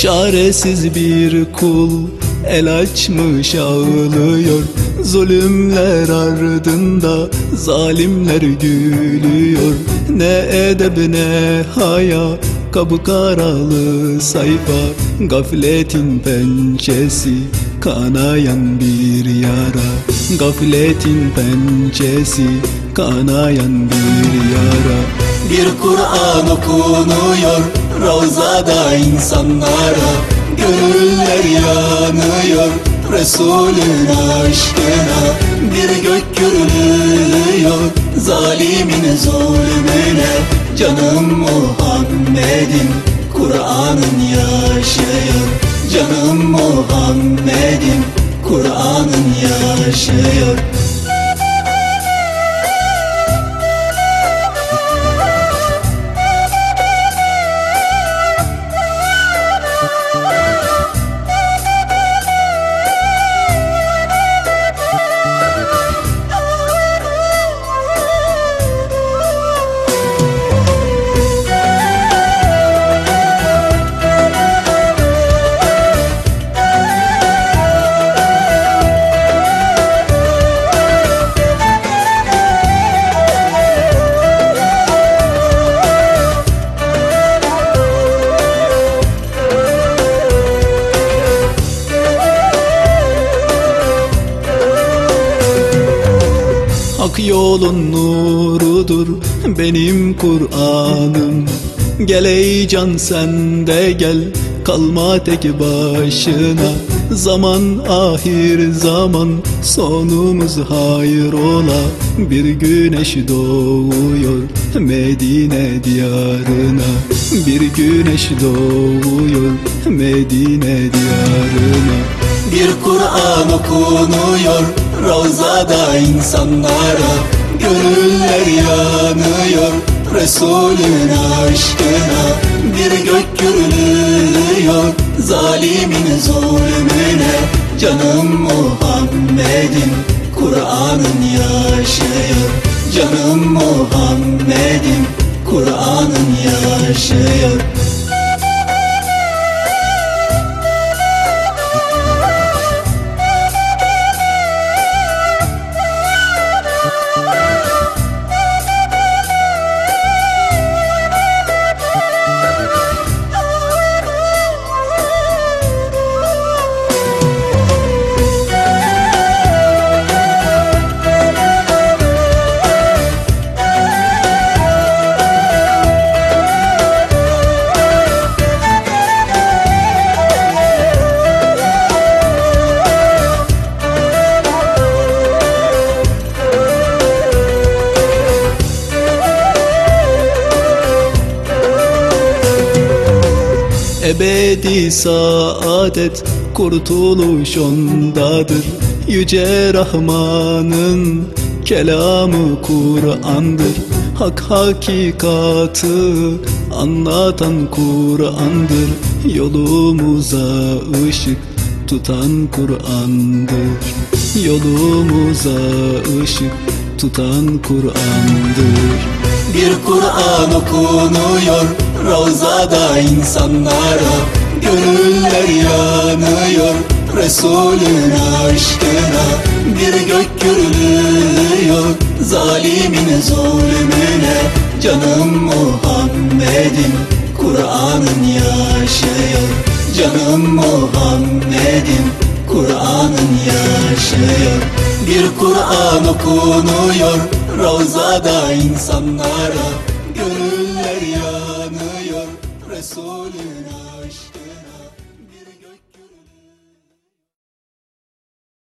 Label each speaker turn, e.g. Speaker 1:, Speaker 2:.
Speaker 1: Çaresiz bir kul el açmış ağlıyor. Zulümler ardında zalimler gülüyor. Ne edeb ne haya Kabı karalı sayfa. Gafletin pençesi Kanayan bir yara. Gafletin pençesi Kanayan bir yara. Bir Kur'an okunuyor Ravzada insanlara Gönüller yanıyor. Resulün aşkına Bir gök gürlüyor. Zalimin zulmüne Canım Muhammed'im. Kur'an'ın yaşıyor. Canım Muhammed'im. Kur'an'ın yaşıyor yolun nurudur benim Kur'an'ım. Gel ey can sen de gel kalma tek başına. Zaman ahir zaman sonumuz hayır ola. Bir güneş doğuyor Medine diyarına. Bir güneş doğuyor Medine diyarına Bir Kur'an okunuyor. Ravzada insanlara Gönüller yanıyor. Resulün aşkına Bir gök gürlüyor Zalimin zulmüne Canım Muhammed'im. Kur'an'ın yaşıyor Canım Muhammed'im. Kur'an'ın yaşıyor Ebedi saadet kurtuluş ondadır. Yüce Rahman'ın kelamı Kur'an'dır. Hak hakikatı anlatan Kur'an'dır. Yolumuza ışık tutan Kur'an'dır. Yolumuza ışık tutan Kur'an'dır. Bir Kur'an okunuyor Ravzada insanlara Gönüller yanıyor. Resulün aşkına Bir gök gürlüyor Zalimin zulmüne Canım Muhammed'im. Kur'an'ın yaşıyor. Canım Muhammed'im. Kur'an'ın yaşıyor. Bir Kur'an okunuyor. Ravzada insanlara Gönüller yanıyor Resulün aşkına